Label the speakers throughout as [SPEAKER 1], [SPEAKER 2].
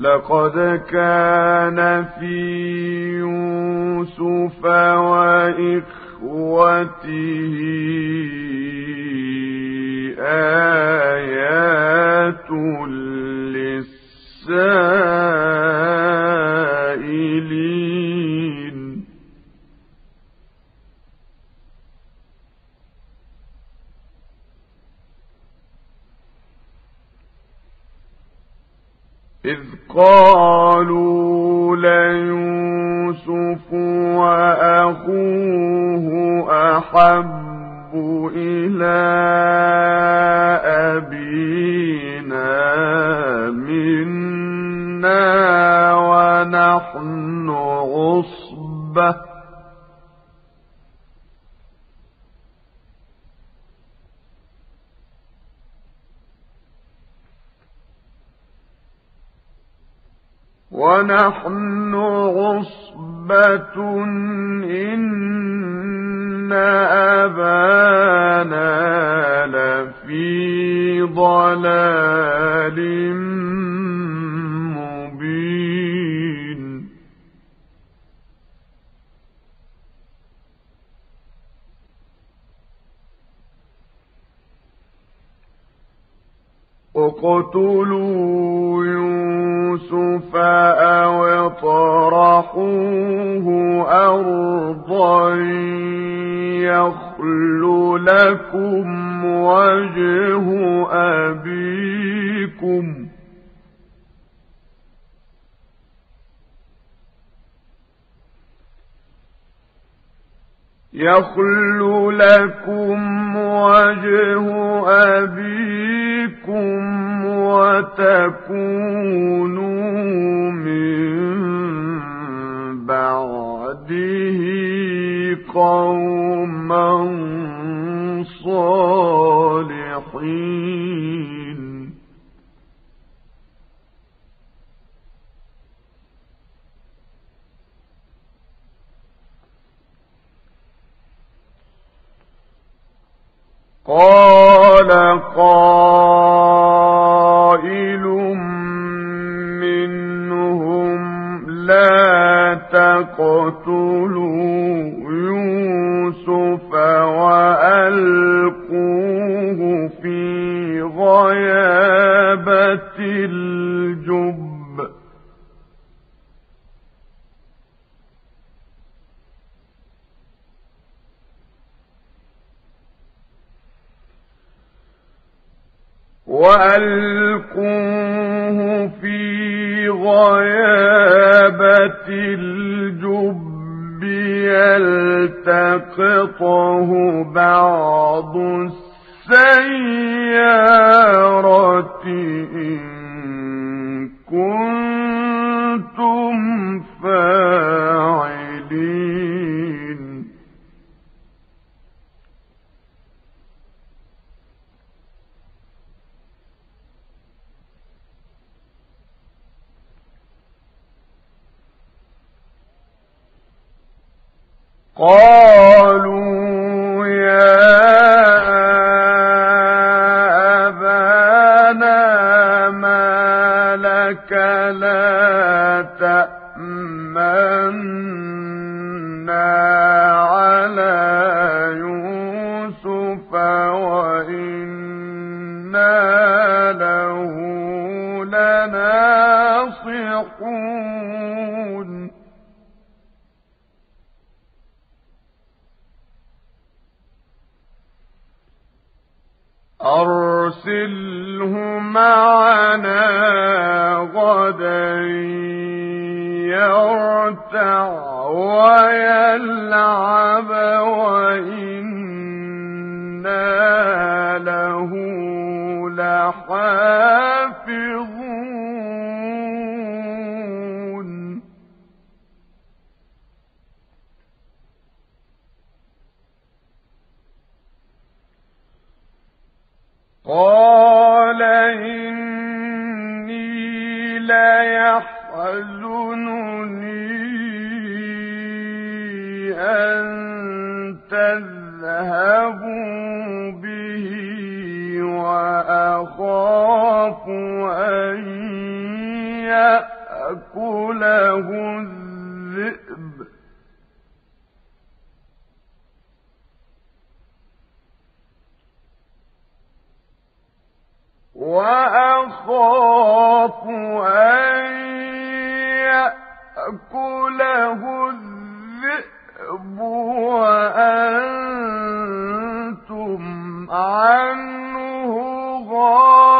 [SPEAKER 1] لقد كان في يوسف وإخوته آيات للسائلين إذ قالوا ليوسف وأخوه أحب إلى ونحن عصبة إن أبانا لفي ضلال مبين. اقتلوا يوسف أو اطرحوه أرضا يخل لكم وجه أبيكم يخل لكم وجه أبيكم وتكونوا من بعده قوما صالحين. قال بعض السيارة إن كنتم فاعلين. قالوا يتقون. أرسله معنا غدا يرتع ويلعب وإنا له لحافظ يأكله الذئب. وأخاف أن يأكله الذئب وأنتم عنه غافلون.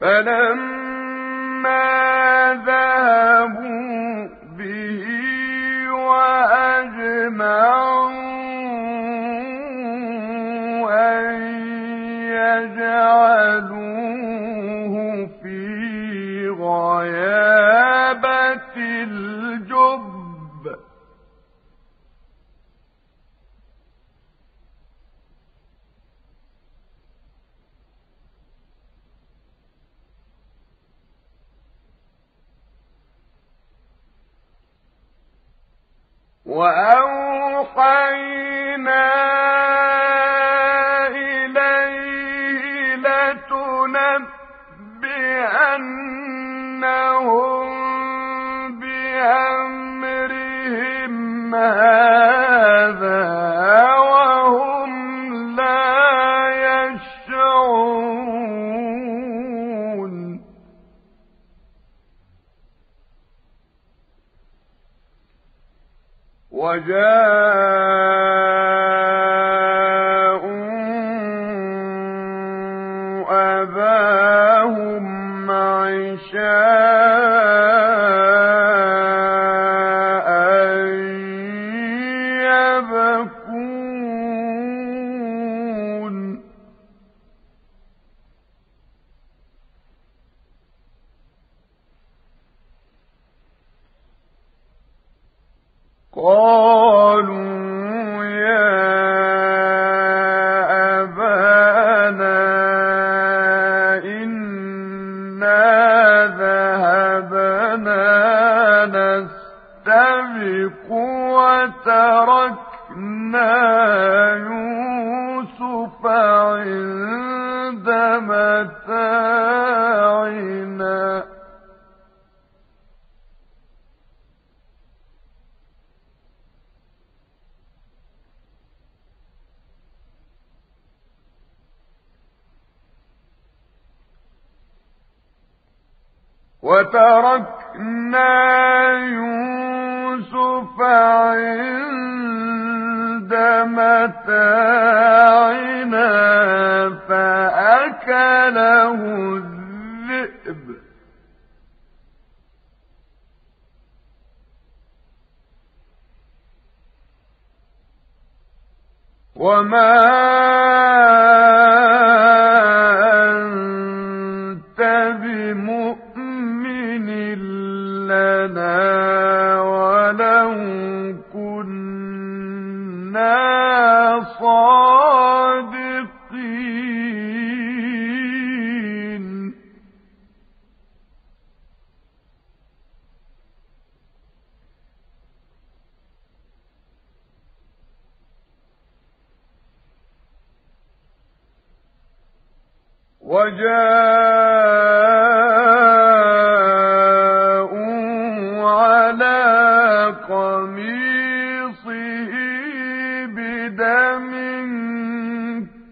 [SPEAKER 1] فلا وأوحينا قال حَتَّى قميصه بدم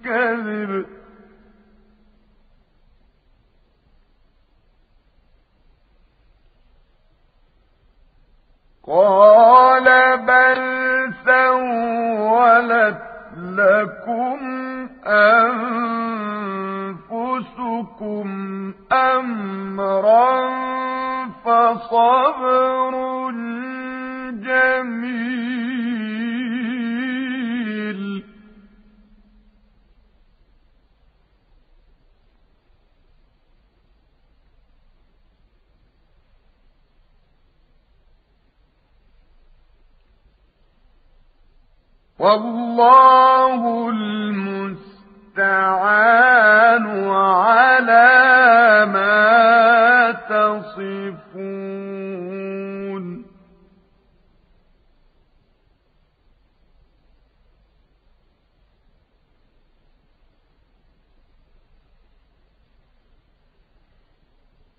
[SPEAKER 1] كذب. قال بل سولت لكم أنفسكم أمرا فصبر. والله المستعان على ما تصفون.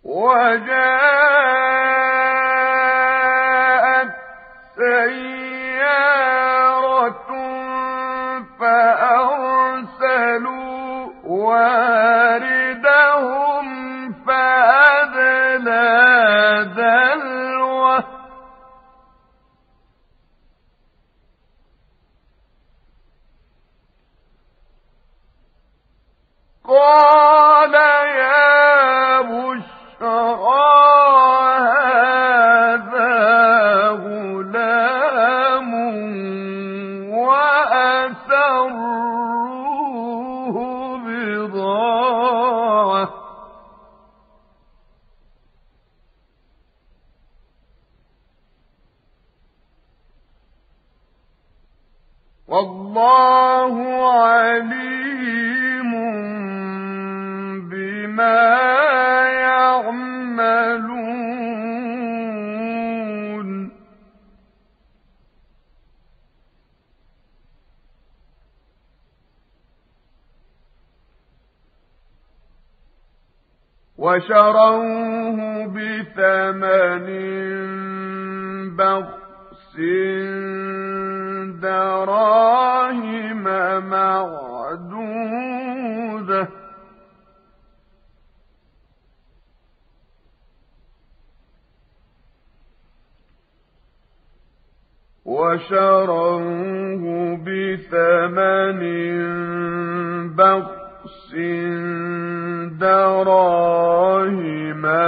[SPEAKER 1] وجاءت وشروه بثمن بخس دراهم معدودة. وشروه بثمن بخس دراهم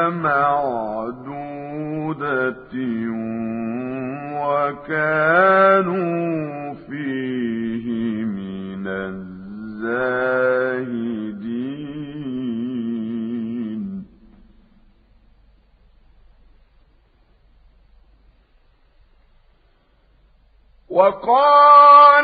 [SPEAKER 1] معدودة وكانوا فيه من الزاهدين وقال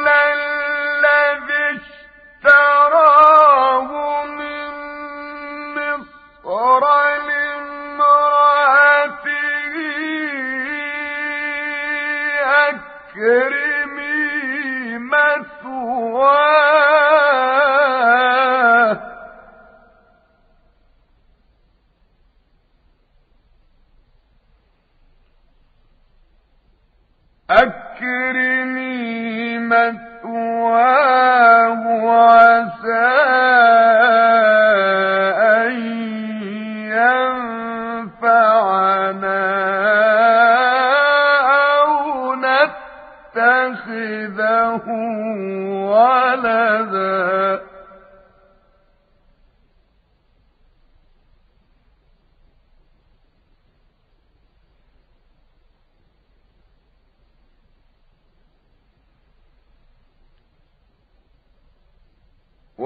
[SPEAKER 1] أكرمي مثواه عسى أن ينفعنا أو نتخذه ولدا.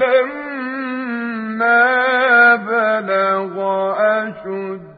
[SPEAKER 1] فلما بلغ أشد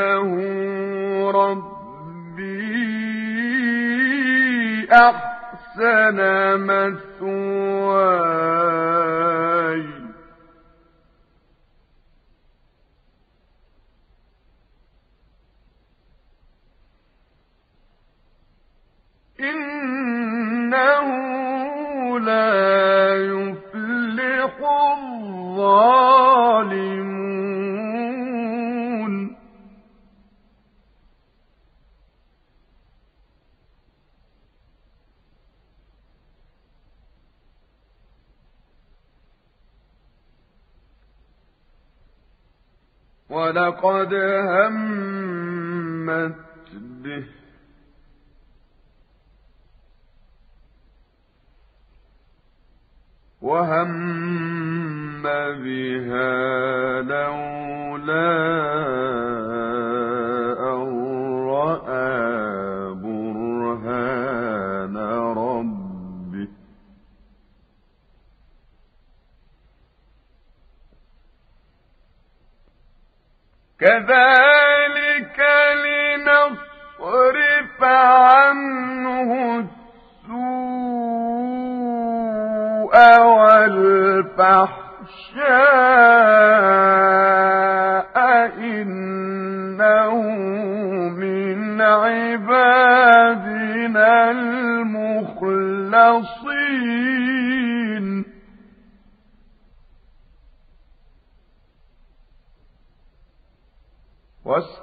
[SPEAKER 1] إنه ربي أحسن مثواي قد همت به. وهم بها لولا كذلك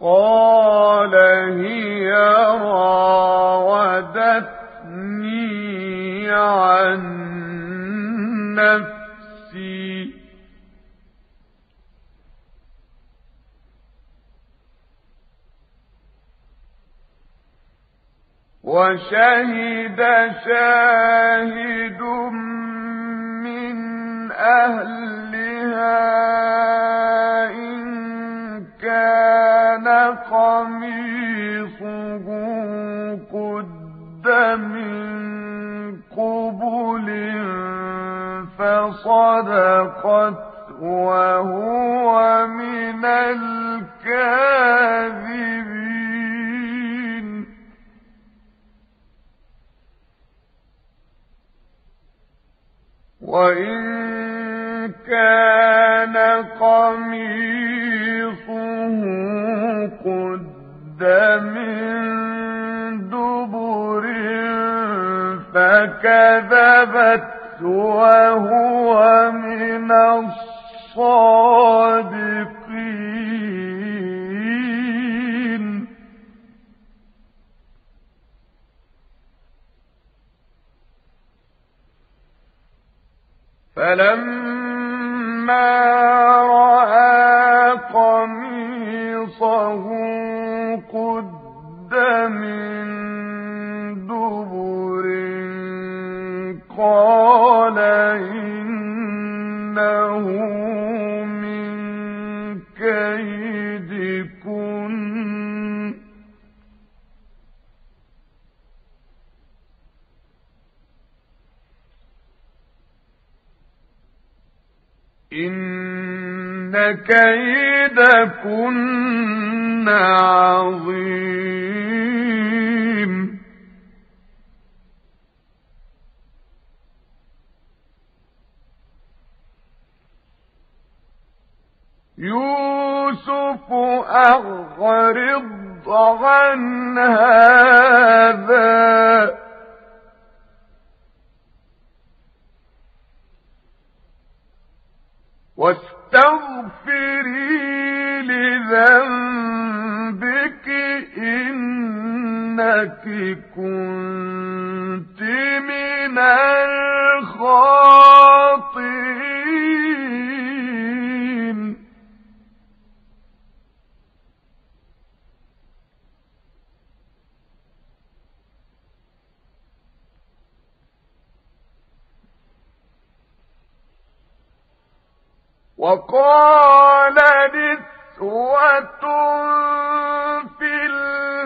[SPEAKER 1] قال هي راودتني عن نفسي. وشهد شاهد من أهلها قميصه قد من قبل فصدقت وهو من الكاذبين. وإن كان قميصه قد من دبر فكذبت وهو من الصادقين. فلما رأى قميصه من دبر قال إنه من إن كيدكن عظيم. يوسف أغرض عن هذا. واستغفري لذنبك إنك كنت من الخاطئين. وقال نسوة في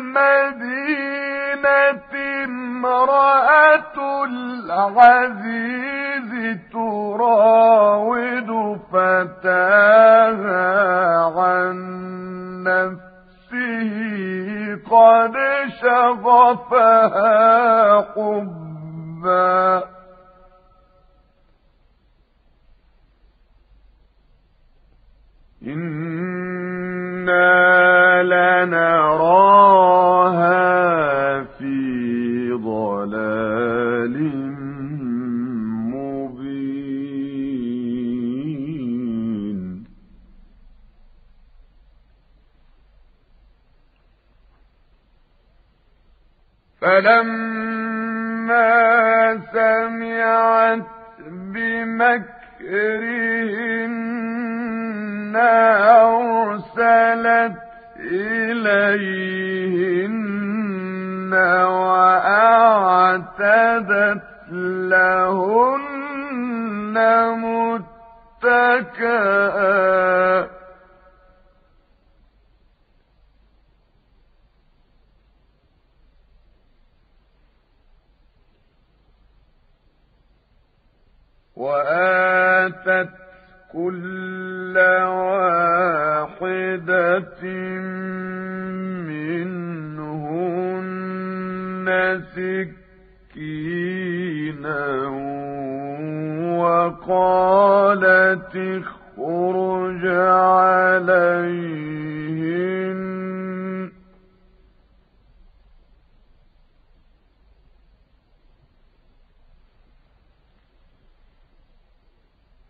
[SPEAKER 1] المدينة امرأة العزيز تراود فتاها عن نفسه قد شغفها حبا إنا لنراها في ضلال مبين فلما سمعت بمكرهن أرسلت إليهن وأعتدت لهن وآتت كل واحدة منهن سكينا وقالت اخرج عليهم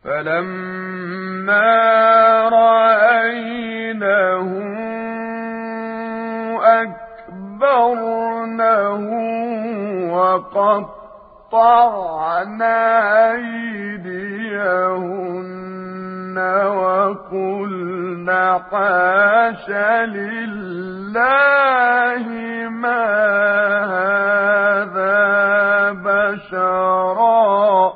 [SPEAKER 1] فلما رأينه أكبرنه وقطعن أيديهن وقلن حاش لله ما هذا بشرا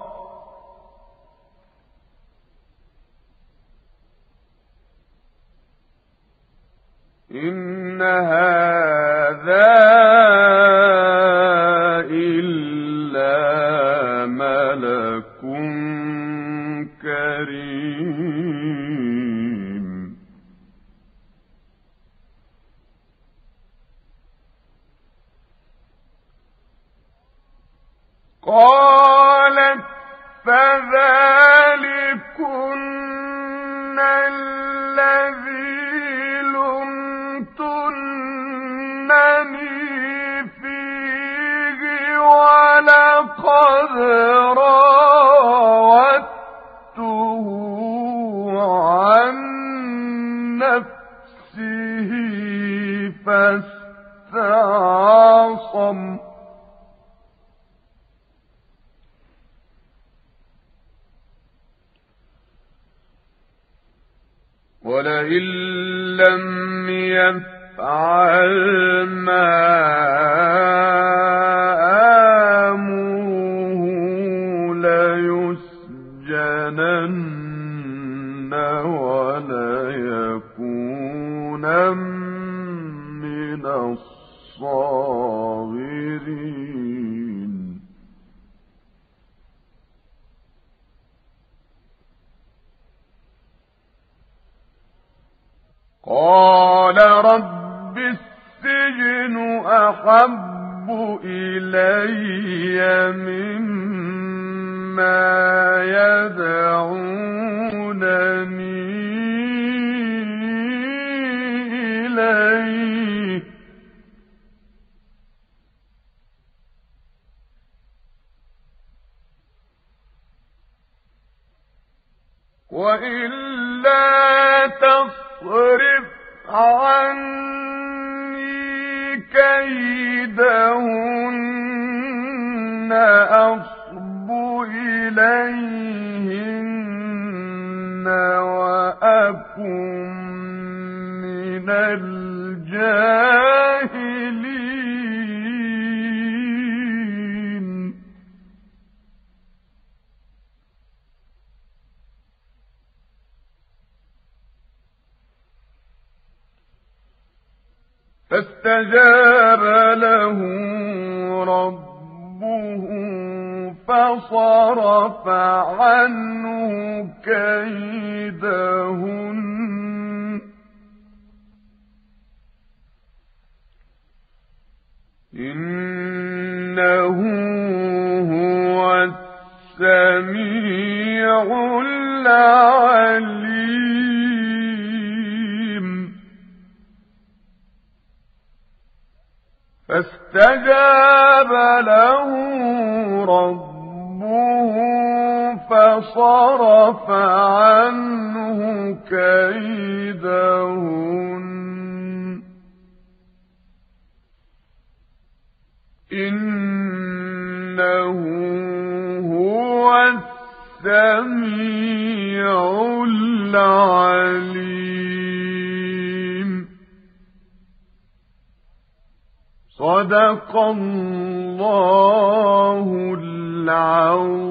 [SPEAKER 1] إن ولئن لم يفعل ما أحب إلي مما يدعونني إليه. وإلا تصرف عني كيدهن أصب إليهن وأكن من الجاهلين. فاستجاب له ربه فصرف عنه كيدهن. إنه هو السميع العليم. فاستجاب له ربه فصرف عنه كيدهن. إنه هو السميع العليم. صدق الله العظيم.